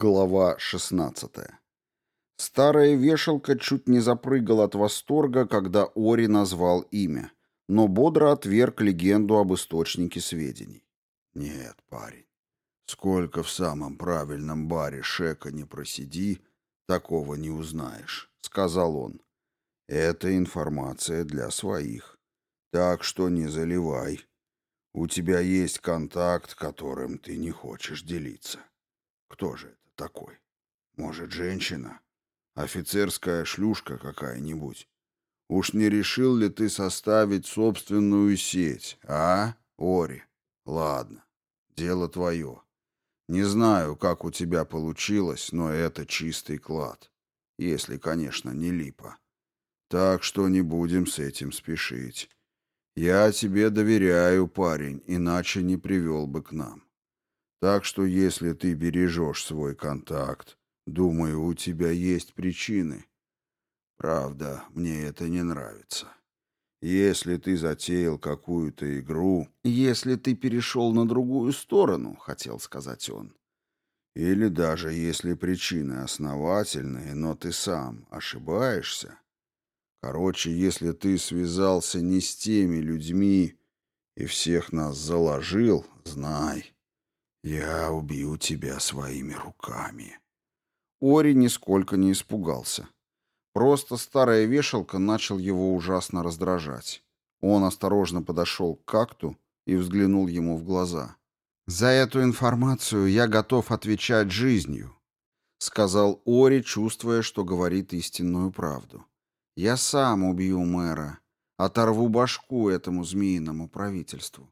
Глава 16. Старая вешалка чуть не запрыгала от восторга, когда Ори назвал имя, но бодро отверг легенду об источнике сведений. «Нет, парень, сколько в самом правильном баре Шека не просиди, такого не узнаешь», — сказал он. «Это информация для своих, так что не заливай. У тебя есть контакт, которым ты не хочешь делиться. Кто же это?» Такой? Может, женщина? Офицерская шлюшка какая-нибудь? Уж не решил ли ты составить собственную сеть, а, Ори? Ладно, дело твое. Не знаю, как у тебя получилось, но это чистый клад. Если, конечно, не липа. Так что не будем с этим спешить. Я тебе доверяю, парень, иначе не привел бы к нам. Так что если ты бережешь свой контакт, думаю, у тебя есть причины. Правда, мне это не нравится. Если ты затеял какую-то игру... Если ты перешел на другую сторону, хотел сказать он. Или даже если причины основательные, но ты сам ошибаешься. Короче, если ты связался не с теми людьми и всех нас заложил, знай, «Я убью тебя своими руками». Ори нисколько не испугался. Просто старая вешалка начал его ужасно раздражать. Он осторожно подошел к какту и взглянул ему в глаза. «За эту информацию я готов отвечать жизнью», — сказал Ори, чувствуя, что говорит истинную правду. «Я сам убью мэра, оторву башку этому змеиному правительству.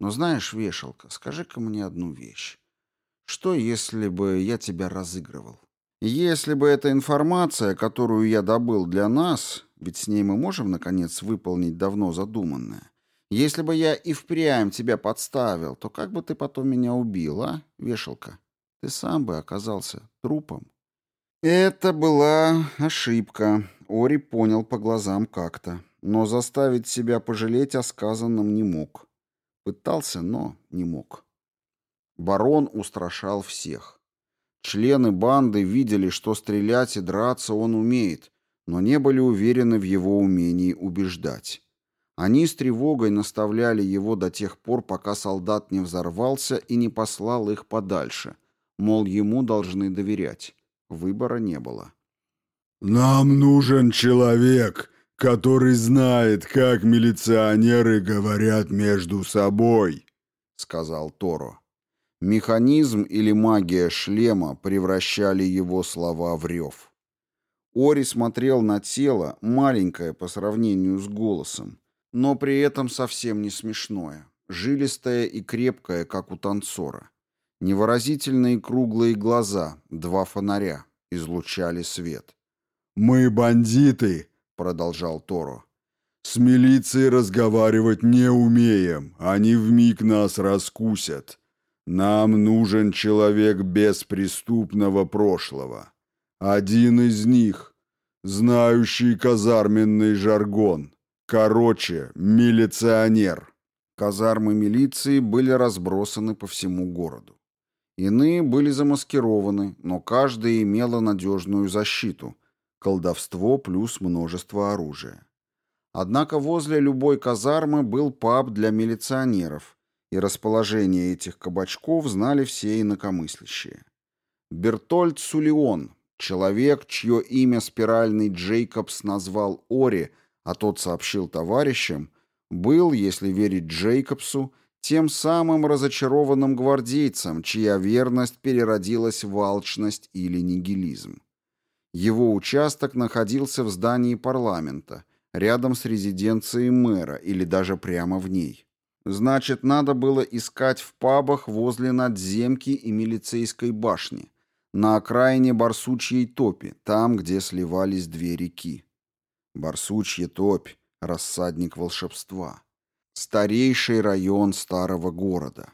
Но знаешь, вешалка, скажи-ка мне одну вещь. Что, если бы я тебя разыгрывал? Если бы эта информация, которую я добыл для нас, ведь с ней мы можем, наконец, выполнить давно задуманное, если бы я и впрямь тебя подставил, то как бы ты потом меня убил, а, вешалка? Ты сам бы оказался трупом. Это была ошибка. Ори понял по глазам как-то, но заставить себя пожалеть о сказанном не мог. Пытался, но не мог. Барон устрашал всех. Члены банды видели, что стрелять и драться он умеет, но не были уверены в его умении убеждать. Они с тревогой наставляли его до тех пор, пока солдат не взорвался и не послал их подальше, мол, ему должны доверять. Выбора не было. «Нам нужен человек, который знает, как милиционеры говорят между собой», — сказал Торо. Механизм или магия шлема превращали его слова в рев. Ори смотрел на тело, маленькое по сравнению с голосом, но при этом совсем не смешное, жилистое и крепкое, как у танцора. Невыразительные круглые глаза, два фонаря, излучали свет. «Мы бандиты!» Продолжал Торо. «С милицией разговаривать не умеем, они вмиг нас раскусят. Нам нужен человек без преступного прошлого. Один из них, знающий казарменный жаргон. Короче, милиционер». Казармы милиции были разбросаны по всему городу. Иные были замаскированы, но каждая имела надежную защиту – колдовство плюс множество оружия. Однако возле любой казармы был паб для милиционеров, и расположение этих кабачков знали все инакомыслящие. Бертольд Сулион, человек, чье имя спиральный Джейкобс назвал Ори, а тот сообщил товарищам, был, если верить Джейкобсу, тем самым разочарованным гвардейцем, чья верность переродилась в алчность или нигилизм. Его участок находился в здании парламента, рядом с резиденцией мэра или даже прямо в ней. Значит, надо было искать в пабах возле надземки и милицейской башни, на окраине Барсучьей топи, там, где сливались две реки. Барсучья топь — рассадник волшебства. Старейший район старого города.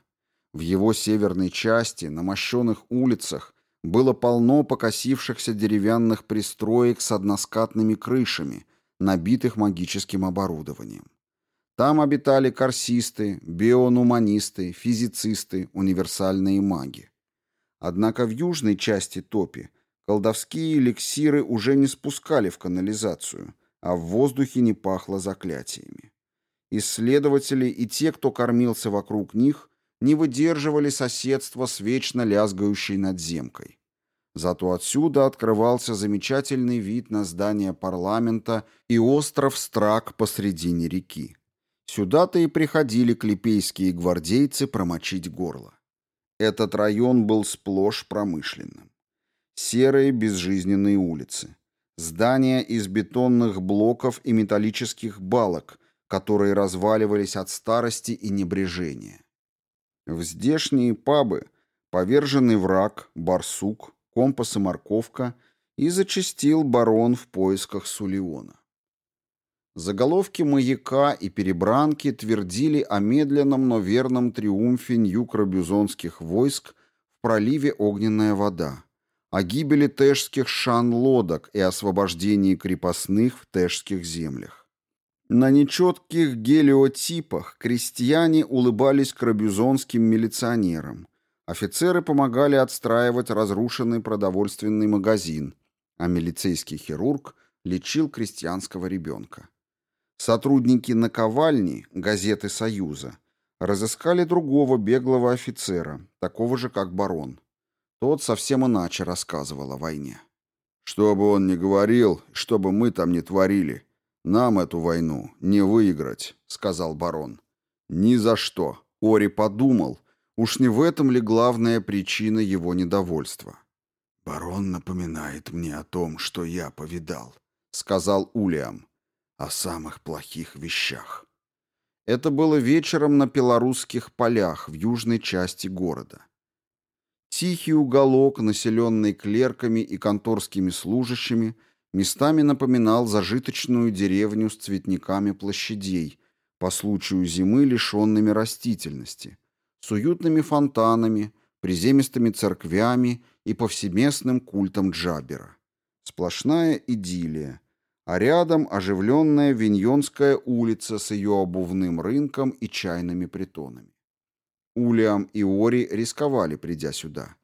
В его северной части, на мощенных улицах, было полно покосившихся деревянных пристроек с односкатными крышами, набитых магическим оборудованием. Там обитали корсисты, бионуманисты, физицисты, универсальные маги. Однако в южной части топи колдовские эликсиры уже не спускали в канализацию, а в воздухе не пахло заклятиями. Исследователи и те, кто кормился вокруг них, не выдерживали соседства с вечно лязгающей надземкой. Зато отсюда открывался замечательный вид на здание парламента и остров Страк посредине реки. Сюда-то и приходили клепейские гвардейцы промочить горло. Этот район был сплошь промышленным. Серые безжизненные улицы. Здания из бетонных блоков и металлических балок, которые разваливались от старости и небрежения. В здешние пабы поверженный враг, барсук, компас и морковка и зачастил барон в поисках Сулеона. Заголовки «Маяка» и «Перебранки» твердили о медленном, но верном триумфе нью-крабюзонских войск в проливе Огненная вода, о гибели тежских шан-лодок и освобождении крепостных в тежских землях. На нечетких гелиотипах крестьяне улыбались крабюзонским милиционерам, офицеры помогали отстраивать разрушенный продовольственный магазин, а милицейский хирург лечил крестьянского ребенка. Сотрудники наковальни, газеты «Союза», разыскали другого беглого офицера, такого же, как барон. Тот совсем иначе рассказывал о войне. «Что бы он ни говорил, что бы мы там ни творили, нам эту войну не выиграть», — сказал барон. «Ни за что». Ори подумал, уж не в этом ли главная причина его недовольства. «Барон напоминает мне о том, что я повидал», — сказал Улиам о самых плохих вещах. Это было вечером на белорусских полях в южной части города. Тихий уголок, населенный клерками и конторскими служащими, местами напоминал зажиточную деревню с цветниками площадей, по случаю зимы лишенными растительности, с уютными фонтанами, приземистыми церквями и повсеместным культом Джабера. Сплошная идиллия, а рядом оживленная Виньонская улица с ее обувным рынком и чайными притонами. Улиам и Ори рисковали, придя сюда.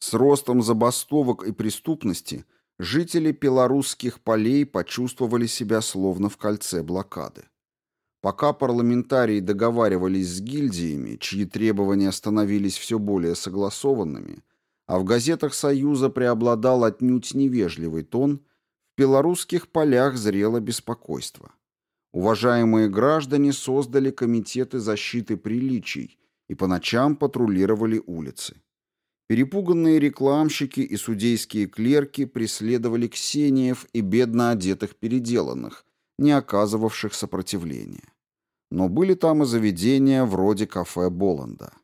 С ростом забастовок и преступности жители белорусских полей почувствовали себя словно в кольце блокады. Пока парламентарии договаривались с гильдиями, чьи требования становились все более согласованными, а в газетах Союза преобладал отнюдь невежливый тон, белорусских полях зрело беспокойство. Уважаемые граждане создали комитеты защиты приличий и по ночам патрулировали улицы. Перепуганные рекламщики и судейские клерки преследовали ксениев и бедно одетых переделанных, не оказывавших сопротивления. Но были там и заведения вроде кафе Боланда.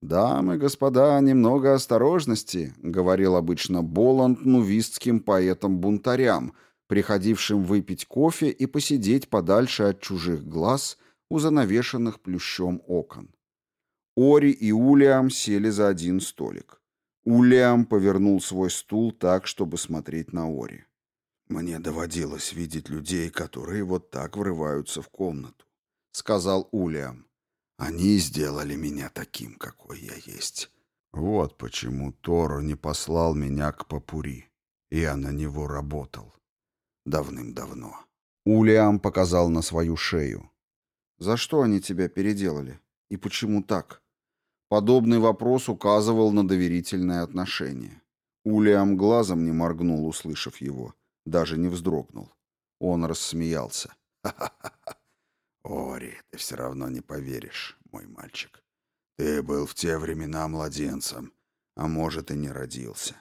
«Дамы, господа, немного осторожности», — говорил обычно Боланд нувистским поэтам-бунтарям, приходившим выпить кофе и посидеть подальше от чужих глаз у занавешенных плющом окон. Ори и Улиам сели за один столик. Улиам повернул свой стул так, чтобы смотреть на Ори. «Мне доводилось видеть людей, которые вот так врываются в комнату», — сказал Улиам. Они сделали меня таким, какой я есть. Вот почему Торо не послал меня к Папури. Я на него работал. Давным-давно. Улиам показал на свою шею. «За что они тебя переделали? И почему так?» Подобный вопрос указывал на доверительное отношение. Улиам глазом не моргнул, услышав его. Даже не вздрогнул. Он рассмеялся. «Ха-ха-ха! Ори, ты все равно не поверишь, мой мальчик. Ты был в те времена младенцем, а может и не родился.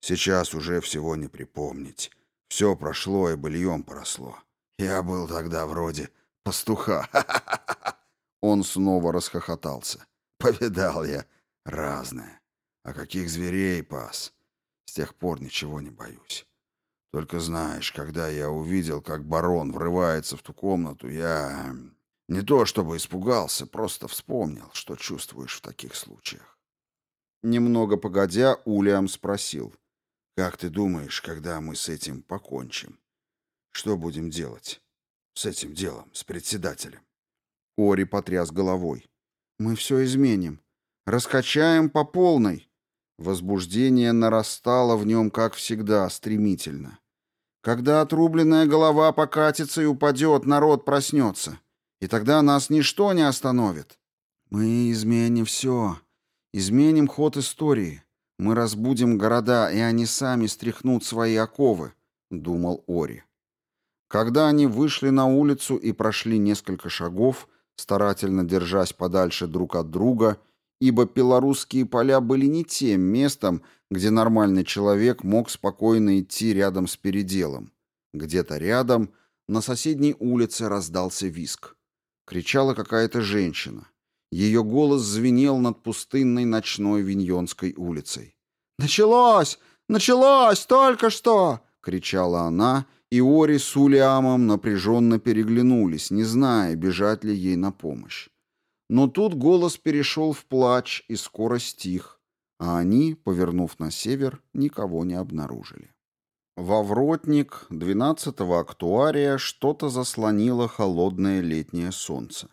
Сейчас уже всего не припомнить. Все прошло и быльем поросло. Я был тогда вроде пастуха. Он снова расхохотался. Повидал я разное. А каких зверей пас. С тех пор ничего не боюсь. Только знаешь, когда я увидел, как барон врывается в ту комнату, я не то чтобы испугался, просто вспомнил, что чувствуешь в таких случаях. Немного погодя, Улиам спросил. «Как ты думаешь, когда мы с этим покончим? Что будем делать? С этим делом, с председателем?» Ори потряс головой. «Мы все изменим. Раскачаем по полной. Возбуждение нарастало в нем, как всегда, стремительно. Когда отрубленная голова покатится и упадет, народ проснется. И тогда нас ничто не остановит. Мы изменим все. Изменим ход истории. Мы разбудим города, и они сами стряхнут свои оковы, — думал Ори. Когда они вышли на улицу и прошли несколько шагов, старательно держась подальше друг от друга, ибо белорусские поля были не тем местом, где нормальный человек мог спокойно идти рядом с переделом. Где-то рядом, на соседней улице, раздался виск. Кричала какая-то женщина. Ее голос звенел над пустынной ночной Виньонской улицей. «Началось! Началось! Только что!» — кричала она, и Ори с Улиамом напряженно переглянулись, не зная, бежать ли ей на помощь. Но тут голос перешел в плач и скоро стих, а они, повернув на север, никого не обнаружили. Во вротник 12-го актуария что-то заслонило холодное летнее солнце.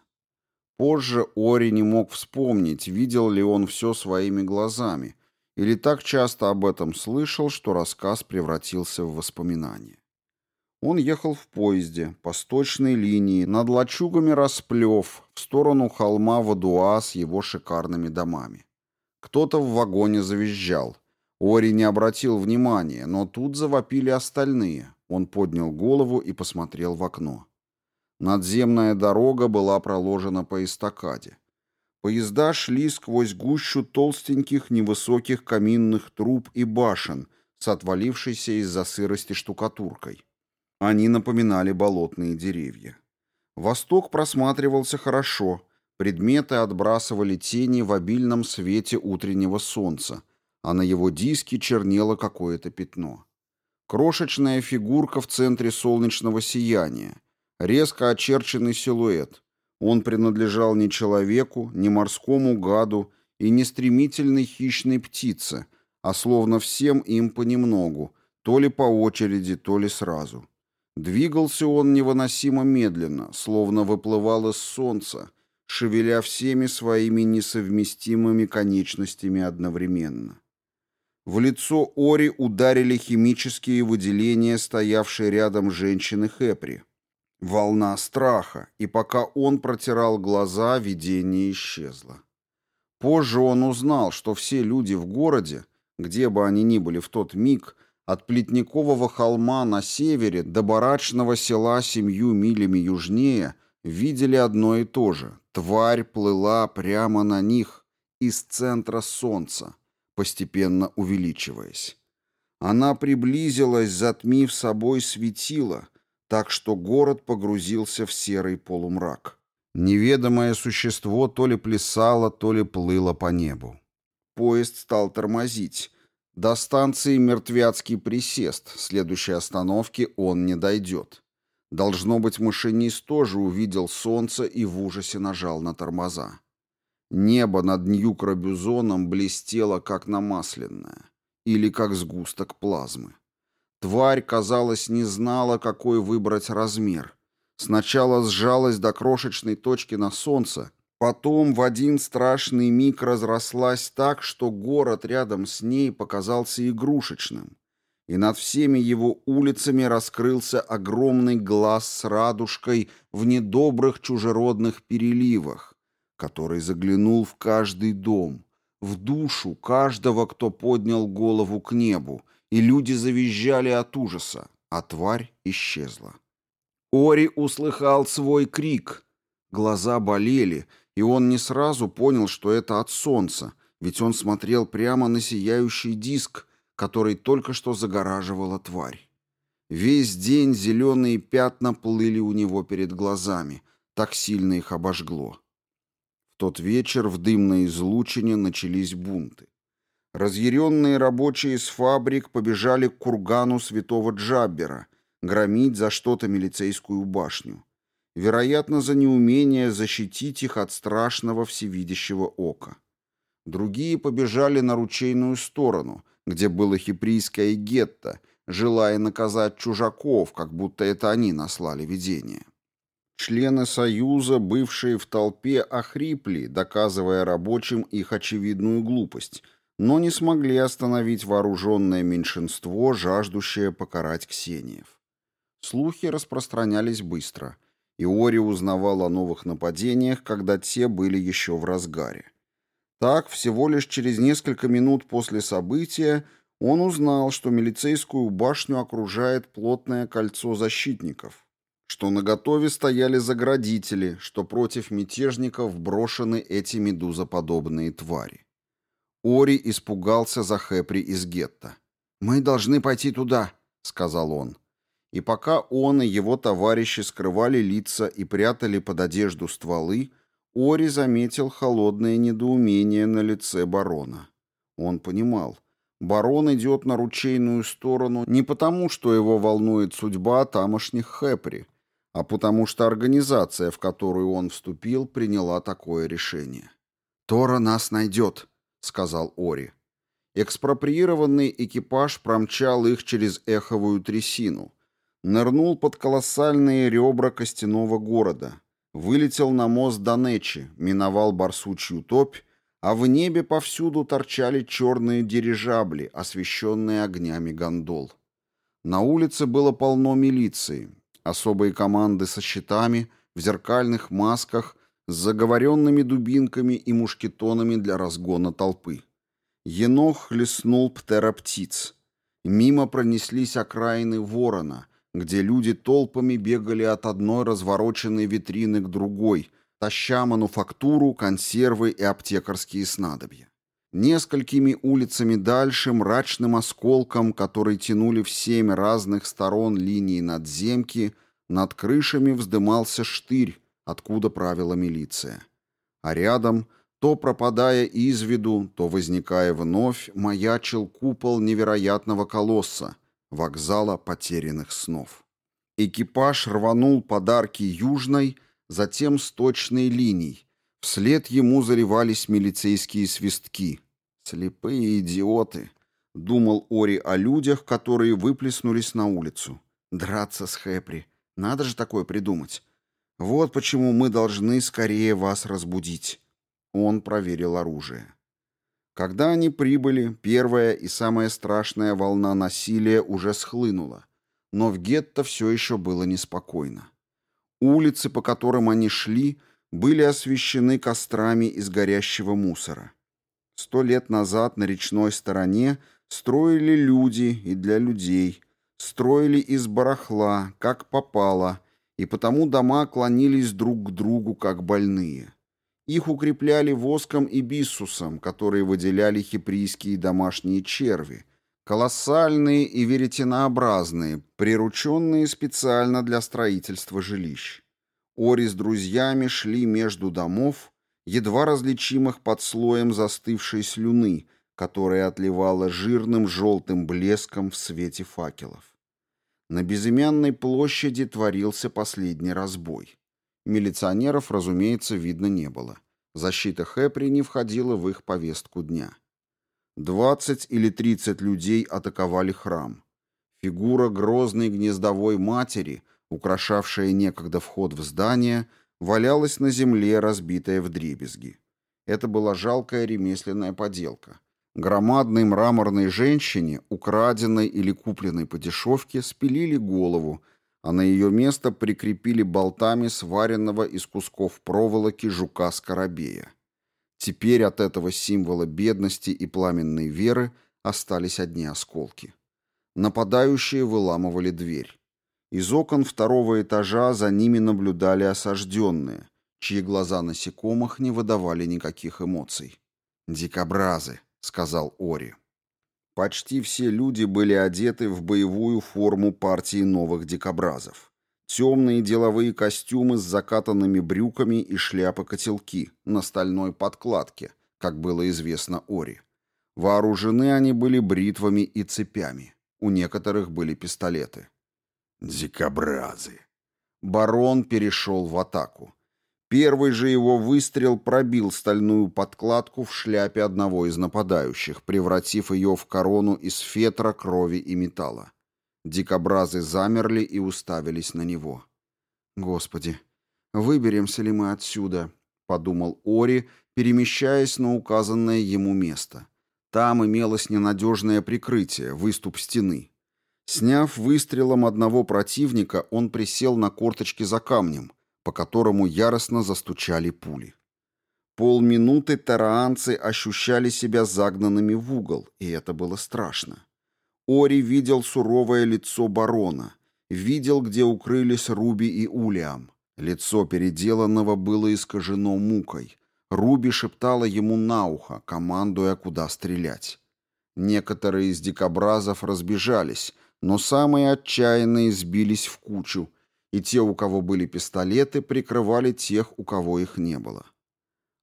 Позже Ори не мог вспомнить, видел ли он все своими глазами, или так часто об этом слышал, что рассказ превратился в воспоминание. Он ехал в поезде по сточной линии над лачугами расплев в сторону холма Вадуа с его шикарными домами. Кто-то в вагоне завизжал. Ори не обратил внимания, но тут завопили остальные. Он поднял голову и посмотрел в окно. Надземная дорога была проложена по эстакаде. Поезда шли сквозь гущу толстеньких невысоких каминных труб и башен с отвалившейся из-за сырости штукатуркой. Они напоминали болотные деревья. Восток просматривался хорошо, предметы отбрасывали тени в обильном свете утреннего солнца, а на его диске чернело какое-то пятно. Крошечная фигурка в центре солнечного сияния, резко очерченный силуэт. Он принадлежал не человеку, не морскому гаду и не стремительной хищной птице, а словно всем им понемногу, то ли по очереди, то ли сразу. Двигался он невыносимо медленно, словно выплывал из солнца, шевеля всеми своими несовместимыми конечностями одновременно. В лицо Ори ударили химические выделения, стоявшие рядом женщины Хэпри. Волна страха, и пока он протирал глаза, видение исчезло. Позже он узнал, что все люди в городе, где бы они ни были в тот миг, от Плетникового холма на севере до барачного села семью милями южнее видели одно и то же. Тварь плыла прямо на них из центра солнца, постепенно увеличиваясь. Она приблизилась, затмив собой светило, так что город погрузился в серый полумрак. Неведомое существо то ли плясало, то ли плыло по небу. Поезд стал тормозить. До станции Мертвяцкий присест, следующей остановки он не дойдет. Должно быть, машинист тоже увидел солнце и в ужасе нажал на тормоза. Небо над Нью-Крабюзоном блестело, как намасленное, или как сгусток плазмы. Тварь, казалось, не знала, какой выбрать размер. Сначала сжалась до крошечной точки на солнце, потом в один страшный миг разрослась так, что город рядом с ней показался игрушечным. И над всеми его улицами раскрылся огромный глаз с радужкой в недобрых чужеродных переливах, который заглянул в каждый дом, в душу каждого, кто поднял голову к небу, и люди завизжали от ужаса, а тварь исчезла. Ори услыхал свой крик. Глаза болели, и он не сразу понял, что это от солнца, ведь он смотрел прямо на сияющий диск, который только что загораживала тварь. Весь день зеленые пятна плыли у него перед глазами, так сильно их обожгло. В тот вечер в дымной излучине начались бунты. Разъяренные рабочие с фабрик побежали к кургану святого Джаббера, громить за что-то милицейскую башню. Вероятно, за неумение защитить их от страшного всевидящего ока. Другие побежали на ручейную сторону, где было хиприйское гетто, желая наказать чужаков, как будто это они наслали видение. Члены Союза, бывшие в толпе, охрипли, доказывая рабочим их очевидную глупость – но не смогли остановить вооруженное меньшинство, жаждущее покарать ксениев. Слухи распространялись быстро, и Ори узнавал о новых нападениях, когда те были еще в разгаре. Так, всего лишь через несколько минут после события он узнал, что милицейскую башню окружает плотное кольцо защитников, что наготове стояли заградители, что против мятежников брошены эти медузоподобные твари. Ори испугался за Хэпри из гетто. «Мы должны пойти туда», — сказал он. И пока он и его товарищи скрывали лица и прятали под одежду стволы, Ори заметил холодное недоумение на лице барона. Он понимал, барон идет на ручейную сторону не потому, что его волнует судьба тамошних Хэпри, а потому что организация, в которую он вступил, приняла такое решение. «Тора нас найдет», — сказал Ори. Экспроприированный экипаж промчал их через эховую трясину, нырнул под колоссальные ребра костяного города, вылетел на мост Донечи, миновал Барсучью топь, а в небе повсюду торчали черные дирижабли, освещенные огнями гондол. На улице было полно милиции, особые команды со щитами, в зеркальных масках, с заговоренными дубинками и мушкетонами для разгона толпы. Енох хлестнул птероптиц. Мимо пронеслись окраины ворона — где люди толпами бегали от одной развороченной витрины к другой, таща мануфактуру, консервы и аптекарские снадобья. Несколькими улицами дальше, мрачным осколком, который тянули в семь разных сторон линии надземки, над крышами вздымался штырь, откуда правила милиция. А рядом, то пропадая из виду, то возникая вновь, маячил купол невероятного колосса — вокзала потерянных снов. Экипаж рванул подарки южной, затем сточной линий. Вслед ему заливались милицейские свистки. «Слепые идиоты!» — думал Ори о людях, которые выплеснулись на улицу. «Драться с Хэпри. Надо же такое придумать. Вот почему мы должны скорее вас разбудить». Он проверил оружие. Когда они прибыли, первая и самая страшная волна насилия уже схлынула, но в гетто все еще было неспокойно. Улицы, по которым они шли, были освещены кострами из горящего мусора. Сто лет назад на речной стороне строили люди и для людей, строили из барахла, как попало, и потому дома клонились друг к другу, как больные. Их укрепляли воском и биссусом, которые выделяли хиприйские домашние черви, колоссальные и веретенообразные, прирученные специально для строительства жилищ. Ори с друзьями шли между домов, едва различимых под слоем застывшей слюны, которая отливала жирным желтым блеском в свете факелов. На безымянной площади творился последний разбой. Милиционеров, разумеется, видно не было. Защита Хэпри не входила в их повестку дня. Двадцать или тридцать людей атаковали храм. Фигура грозной гнездовой матери, украшавшая некогда вход в здание, валялась на земле, разбитая в дребезги. Это была жалкая ремесленная поделка. Громадной мраморной женщине, украденной или купленной по дешевке, спилили голову, а на ее место прикрепили болтами сваренного из кусков проволоки жука-скоробея. Теперь от этого символа бедности и пламенной веры остались одни осколки. Нападающие выламывали дверь. Из окон второго этажа за ними наблюдали осажденные, чьи глаза насекомых не выдавали никаких эмоций. «Дикобразы», — сказал Ори. Почти все люди были одеты в боевую форму партии новых дикобразов. Темные деловые костюмы с закатанными брюками и шляпы-котелки на стальной подкладке, как было известно Ори. Вооружены они были бритвами и цепями. У некоторых были пистолеты. «Дикобразы!» Барон перешел в атаку. Первый же его выстрел пробил стальную подкладку в шляпе одного из нападающих, превратив ее в корону из фетра, крови и металла. Дикобразы замерли и уставились на него. «Господи, выберемся ли мы отсюда?» — подумал Ори, перемещаясь на указанное ему место. Там имелось ненадежное прикрытие, выступ стены. Сняв выстрелом одного противника, он присел на корточки за камнем, по которому яростно застучали пули. Полминуты тараанцы ощущали себя загнанными в угол, и это было страшно. Ори видел суровое лицо барона, видел, где укрылись Руби и Улиам. Лицо переделанного было искажено мукой. Руби шептала ему на ухо, командуя, куда стрелять. Некоторые из дикобразов разбежались, но самые отчаянные сбились в кучу, и те, у кого были пистолеты, прикрывали тех, у кого их не было.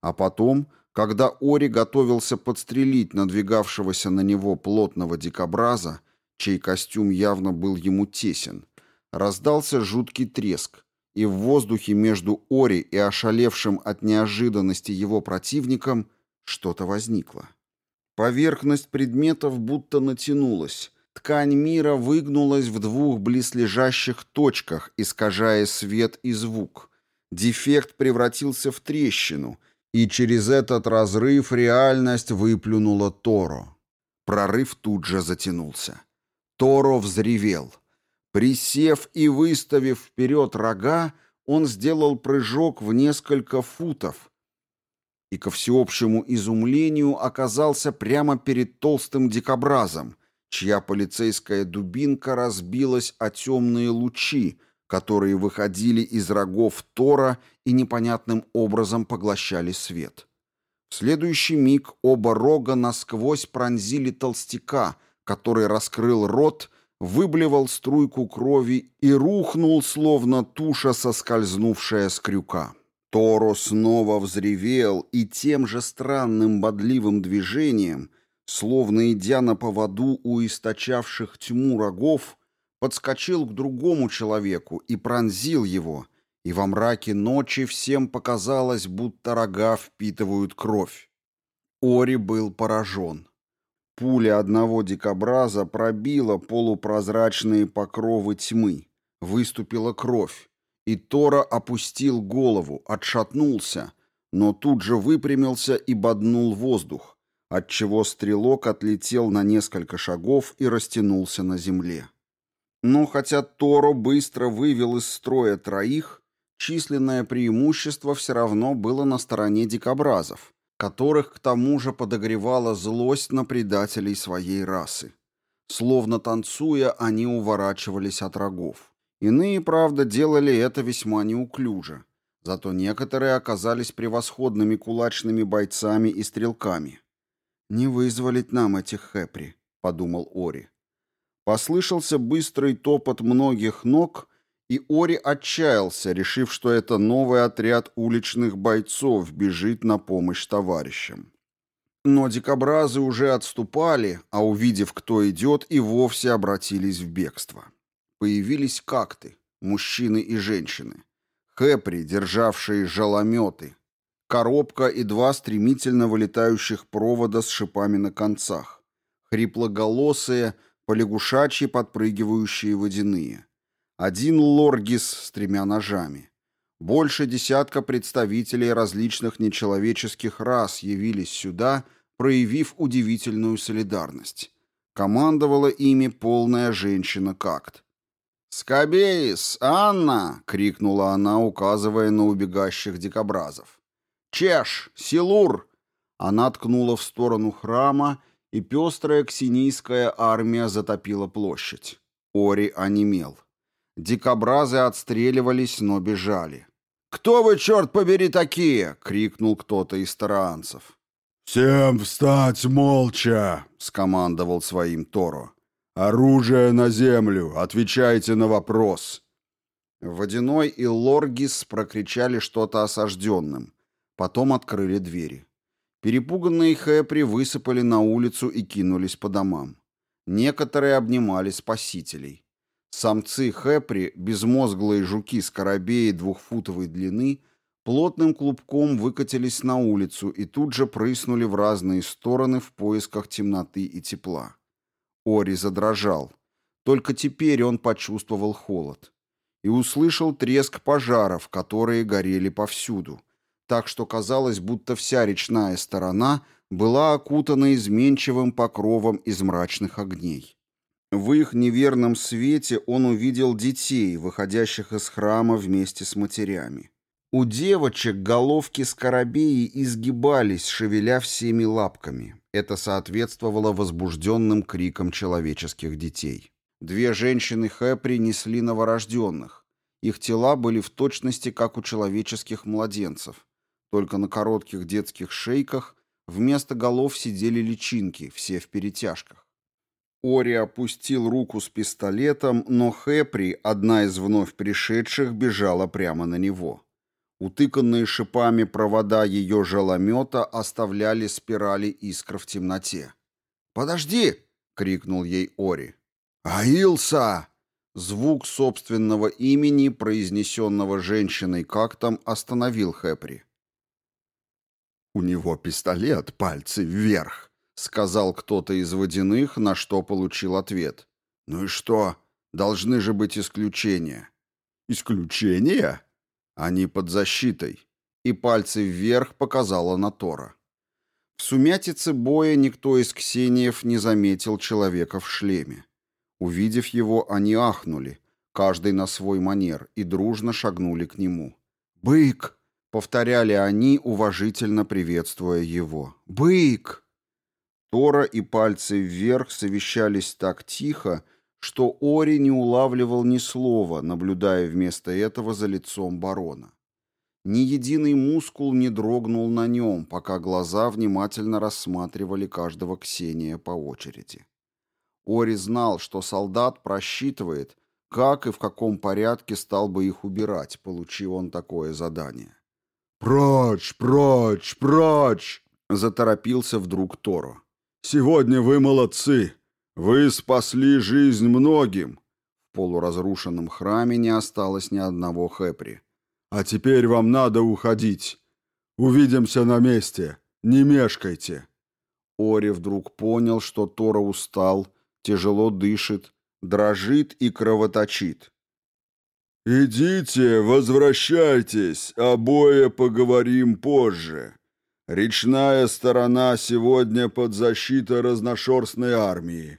А потом, когда Ори готовился подстрелить надвигавшегося на него плотного дикобраза, чей костюм явно был ему тесен, раздался жуткий треск, и в воздухе между Ори и ошалевшим от неожиданности его противником что-то возникло. Поверхность предметов будто натянулась, ткань мира выгнулась в двух близлежащих точках, искажая свет и звук. Дефект превратился в трещину, и через этот разрыв реальность выплюнула Торо. Прорыв тут же затянулся. Торо взревел — Присев и выставив вперед рога, он сделал прыжок в несколько футов и, ко всеобщему изумлению, оказался прямо перед толстым дикобразом, чья полицейская дубинка разбилась о темные лучи, которые выходили из рогов Тора и непонятным образом поглощали свет. В следующий миг оба рога насквозь пронзили толстяка, который раскрыл рот выблевал струйку крови и рухнул, словно туша, соскользнувшая с крюка. Торо снова взревел и тем же странным бодливым движением, словно идя на поводу у источавших тьму рогов, подскочил к другому человеку и пронзил его, и во мраке ночи всем показалось, будто рога впитывают кровь. Ори был поражен. Пуля одного дикобраза пробила полупрозрачные покровы тьмы. Выступила кровь. И Тора опустил голову, отшатнулся, но тут же выпрямился и боднул воздух, отчего стрелок отлетел на несколько шагов и растянулся на земле. Но хотя Торо быстро вывел из строя троих, численное преимущество все равно было на стороне дикобразов, которых к тому же подогревала злость на предателей своей расы. Словно танцуя, они уворачивались от рогов. Иные, правда, делали это весьма неуклюже. Зато некоторые оказались превосходными кулачными бойцами и стрелками. «Не вызволить нам этих хэпри», — подумал Ори. Послышался быстрый топот многих ног, и Ори отчаялся, решив, что это новый отряд уличных бойцов бежит на помощь товарищам. Но дикобразы уже отступали, а увидев, кто идет, и вовсе обратились в бегство. Появились какты, мужчины и женщины. Хэпри, державшие жалометы. Коробка и два стремительно вылетающих провода с шипами на концах. Хриплоголосые, полягушачьи подпрыгивающие водяные. Один лоргис с тремя ножами. Больше десятка представителей различных нечеловеческих рас явились сюда, проявив удивительную солидарность. Командовала ими полная женщина-какт. «Скобеис! Анна!» — крикнула она, указывая на убегающих дикобразов. «Чеш! Силур!» Она ткнула в сторону храма, и пестрая ксенийская армия затопила площадь. Ори онемел. Дикобразы отстреливались, но бежали. «Кто вы, черт побери, такие?» — крикнул кто-то из тараанцев. «Всем встать молча!» — скомандовал своим Торо. «Оружие на землю! Отвечайте на вопрос!» Водяной и Лоргис прокричали что-то осажденным. Потом открыли двери. Перепуганные хэпри высыпали на улицу и кинулись по домам. Некоторые обнимали спасителей. Самцы хэпри, безмозглые жуки-скоробеи двухфутовой длины, плотным клубком выкатились на улицу и тут же прыснули в разные стороны в поисках темноты и тепла. Ори задрожал. Только теперь он почувствовал холод. И услышал треск пожаров, которые горели повсюду. Так что казалось, будто вся речная сторона была окутана изменчивым покровом из мрачных огней. В их неверном свете он увидел детей, выходящих из храма вместе с матерями. У девочек головки скоробеи изгибались, шевеля всеми лапками. Это соответствовало возбужденным крикам человеческих детей. Две женщины Хэпри несли новорожденных. Их тела были в точности, как у человеческих младенцев. Только на коротких детских шейках вместо голов сидели личинки, все в перетяжках. Ори опустил руку с пистолетом, но Хэпри, одна из вновь пришедших, бежала прямо на него. Утыканные шипами провода ее желомета оставляли спирали искр в темноте. «Подожди!» — крикнул ей Ори. «Аилса!» Звук собственного имени, произнесенного женщиной как-то, остановил Хэпри. «У него пистолет, пальцы вверх», — сказал кто-то из водяных, на что получил ответ. «Ну и что? Должны же быть исключения». «Исключения?» Они под защитой. И пальцы вверх показала на Тора. В сумятице боя никто из ксениев не заметил человека в шлеме. Увидев его, они ахнули, каждый на свой манер, и дружно шагнули к нему. «Бык!» — повторяли они, уважительно приветствуя его. «Бык!» Тора и пальцы вверх совещались так тихо, что Ори не улавливал ни слова, наблюдая вместо этого за лицом барона. Ни единый мускул не дрогнул на нем, пока глаза внимательно рассматривали каждого Ксения по очереди. Ори знал, что солдат просчитывает, как и в каком порядке стал бы их убирать, получив он такое задание. «Прочь, прочь, прочь!» — заторопился вдруг Торо. «Сегодня вы молодцы! Вы спасли жизнь многим. В полуразрушенном храме не осталось ни одного хэпри. А теперь вам надо уходить. Увидимся на месте. Не мешкайте. Ори вдруг понял, что Тора устал, тяжело дышит, дрожит и кровоточит. «Идите, возвращайтесь, обои поговорим позже. Речная сторона сегодня под защитой разношерстной армии.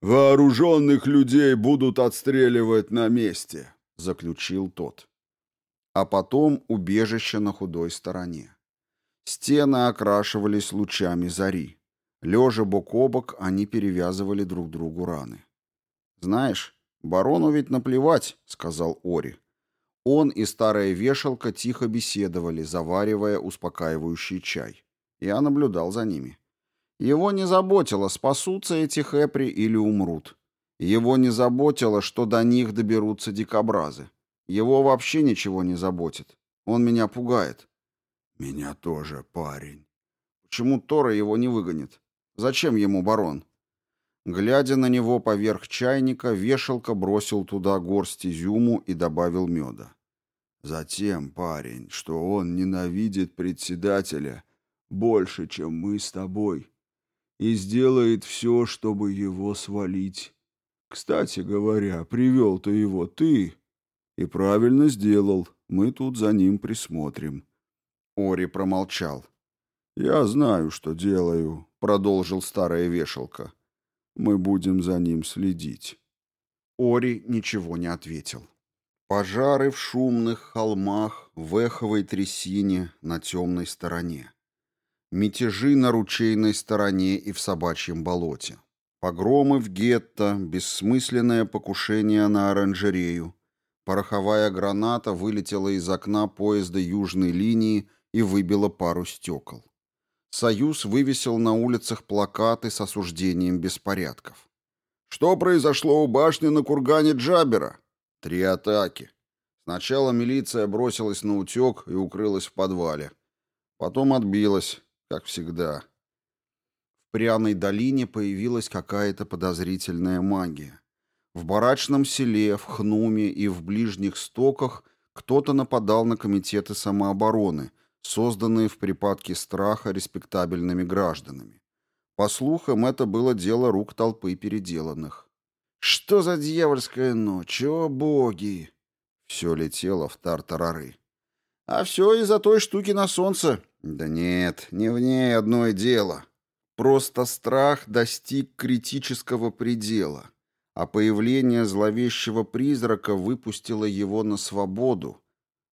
«Вооруженных людей будут отстреливать на месте», — заключил тот. А потом убежище на худой стороне. Стены окрашивались лучами зари. Лежа бок о бок, они перевязывали друг другу раны. «Знаешь, барону ведь наплевать», — сказал Ори. Он и старая вешалка тихо беседовали, заваривая успокаивающий чай. Я наблюдал за ними. Его не заботило, спасутся эти хэпри или умрут. Его не заботило, что до них доберутся дикобразы. Его вообще ничего не заботит. Он меня пугает. Меня тоже, парень. Почему Тора его не выгонит? Зачем ему барон? Глядя на него поверх чайника, вешалка бросил туда горсть изюму и добавил меда. Затем, парень, что он ненавидит председателя больше, чем мы с тобой и сделает все, чтобы его свалить. Кстати говоря, привел-то его ты. И правильно сделал. Мы тут за ним присмотрим. Ори промолчал. «Я знаю, что делаю», — продолжил старая вешалка. «Мы будем за ним следить». Ори ничего не ответил. Пожары в шумных холмах, в эховой трясине на темной стороне. Мятежи на ручейной стороне и в собачьем болоте. Погромы в гетто, бессмысленное покушение на оранжерею. Пороховая граната вылетела из окна поезда южной линии и выбила пару стекол. Союз вывесил на улицах плакаты с осуждением беспорядков. Что произошло у башни на кургане Джабера? Три атаки. Сначала милиция бросилась на утек и укрылась в подвале. Потом отбилась как всегда. В пряной долине появилась какая-то подозрительная магия. В барачном селе, в Хнуме и в ближних стоках кто-то нападал на комитеты самообороны, созданные в припадке страха респектабельными гражданами. По слухам, это было дело рук толпы переделанных. «Что за дьявольская ночь, о боги!» Все летело в тартарары. «А все из-за той штуки на солнце», «Да нет, не в ней одно и дело», Просто страх достиг критического предела, а появление зловещего призрака выпустило его на свободу,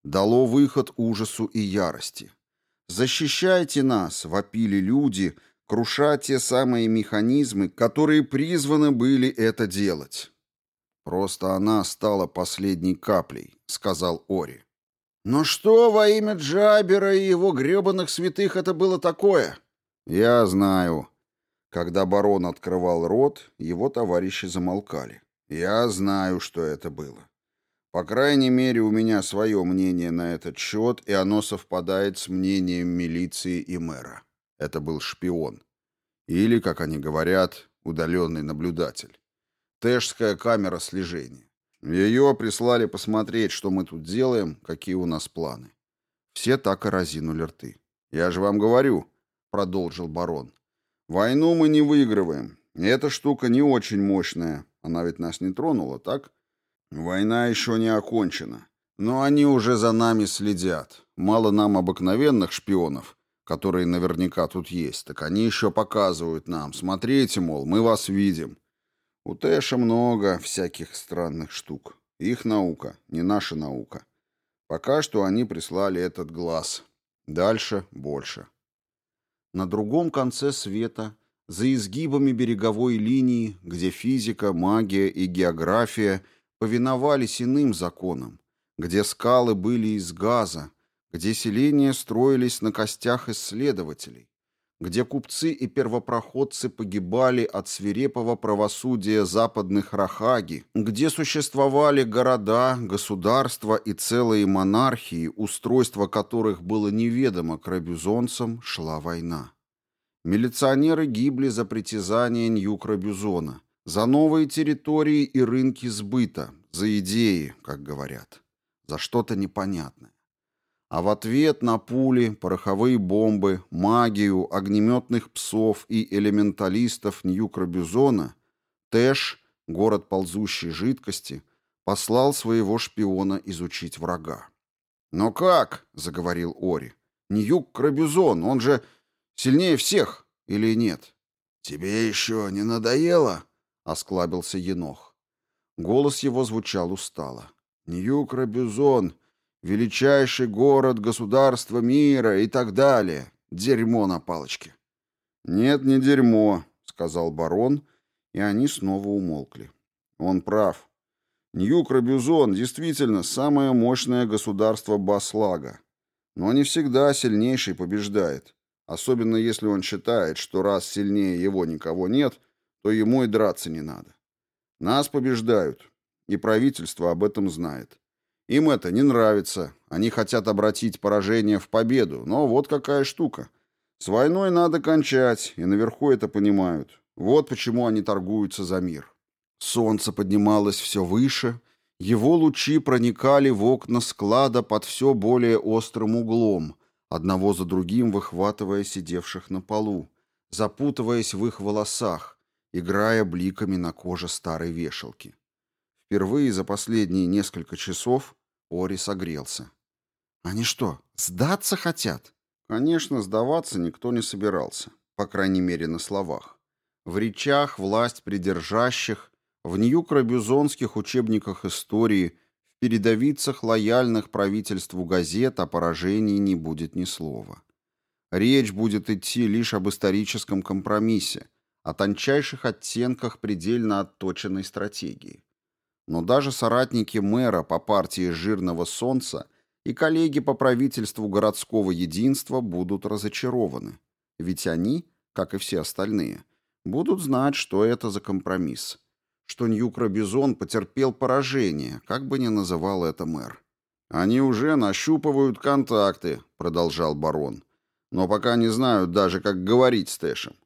дало выход ужасу и ярости. «Защищайте нас!» — вопили люди, круша те самые механизмы, которые призваны были это делать. «Просто она стала последней каплей», — сказал Ори. «Но что во имя Джабера и его гребаных святых это было такое?» «Я знаю». Когда барон открывал рот, его товарищи замолкали. «Я знаю, что это было. По крайней мере, у меня свое мнение на этот счет, и оно совпадает с мнением милиции и мэра. Это был шпион. Или, как они говорят, удаленный наблюдатель. Тэшская камера слежения. Ее прислали посмотреть, что мы тут делаем, какие у нас планы. Все так и разинули рты. «Я же вам говорю», — продолжил барон, — «войну мы не выигрываем. Эта штука не очень мощная. Она ведь нас не тронула, так? Война еще не окончена. Но они уже за нами следят. Мало нам обыкновенных шпионов, которые наверняка тут есть, так они еще показывают нам. Смотрите, мол, мы вас видим. У Тэша много всяких странных штук. Их наука, не наша наука. Пока что они прислали этот глаз. Дальше больше. На другом конце света, за изгибами береговой линии, где физика, магия и география – повиновались иным законам, где скалы были из газа, где селения строились на костях исследователей, где купцы и первопроходцы погибали от свирепого правосудия западных Рахаги, где существовали города, государства и целые монархии, устройство которых было неведомо крабюзонцам, шла война. Милиционеры гибли за притязание Нью-Крабюзона, за новые территории и рынки сбыта, за идеи, как говорят, за что-то непонятное. А в ответ на пули, пороховые бомбы, магию, огнеметных псов и элементалистов Нью-Крабюзона Тэш, город ползущей жидкости, послал своего шпиона изучить врага. «Но как?» — заговорил Ори. «Ньюк-Крабюзон, он же сильнее всех, или нет?» «Тебе еще не надоело?» Осклабился Енох. Голос его звучал устало. Нью-Крабюзон, величайший город государства мира и так далее. Дерьмо на палочке. Нет, не дерьмо, сказал барон, и они снова умолкли. Он прав. Нью-Крабюзон действительно самое мощное государство Баслага. Но не всегда сильнейший побеждает, особенно если он считает, что раз сильнее его никого нет, то ему и драться не надо. Нас побеждают, и правительство об этом знает. Им это не нравится, они хотят обратить поражение в победу, но вот какая штука. С войной надо кончать, и наверху это понимают. Вот почему они торгуются за мир. Солнце поднималось все выше, его лучи проникали в окна склада под все более острым углом, одного за другим выхватывая сидевших на полу, запутываясь в их волосах, играя бликами на коже старой вешалки. Впервые за последние несколько часов Ори согрелся. «Они что, сдаться хотят?» Конечно, сдаваться никто не собирался, по крайней мере на словах. В речах власть придержащих, в нью-крабюзонских учебниках истории, в передовицах лояльных правительству газет о поражении не будет ни слова. Речь будет идти лишь об историческом компромиссе, о тончайших оттенках предельно отточенной стратегии. Но даже соратники мэра по партии «Жирного солнца» и коллеги по правительству городского единства будут разочарованы. Ведь они, как и все остальные, будут знать, что это за компромисс. Что Нью-Кробюзон потерпел поражение, как бы ни называл это мэр. «Они уже нащупывают контакты», — продолжал барон. «Но пока не знают даже, как говорить с Тэшем.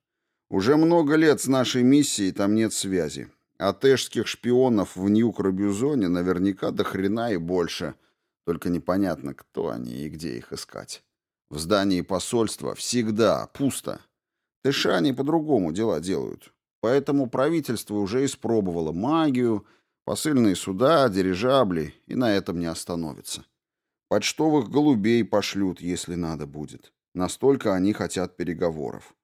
Уже много лет с нашей миссией там нет связи. А тэшских шпионов в Нью-Кробюзоне наверняка до хрена и больше. Только непонятно, кто они и где их искать. В здании посольства всегда пусто. Тэшане по-другому дела делают. Поэтому правительство уже испробовало магию, посыльные суда, дирижабли, и на этом не остановится. Почтовых голубей пошлют, если надо будет. Настолько они хотят переговоров.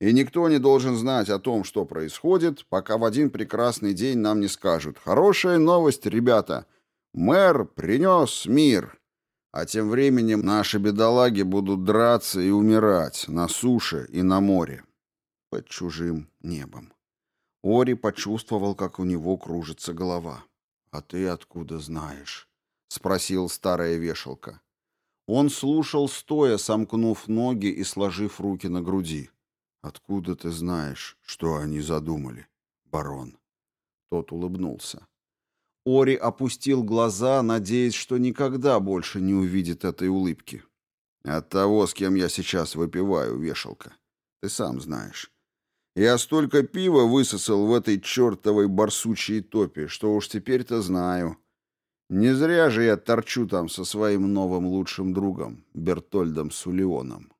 И никто не должен знать о том, что происходит, пока в один прекрасный день нам не скажут «Хорошая новость, ребята! Мэр принес мир!» А тем временем наши бедолаги будут драться и умирать на суше и на море. Под чужим небом. Ори почувствовал, как у него кружится голова. «А ты откуда знаешь?» — спросил старая вешалка. Он слушал, стоя, сомкнув ноги и сложив руки на груди. «Откуда ты знаешь, что они задумали, барон?» Тот улыбнулся. Ори опустил глаза, надеясь, что никогда больше не увидит этой улыбки. «От того, с кем я сейчас выпиваю, вешалка. Ты сам знаешь. Я столько пива высосал в этой чертовой барсучьей топе, что уж теперь-то знаю. Не зря же я торчу там со своим новым лучшим другом, Бертольдом Сулеоном».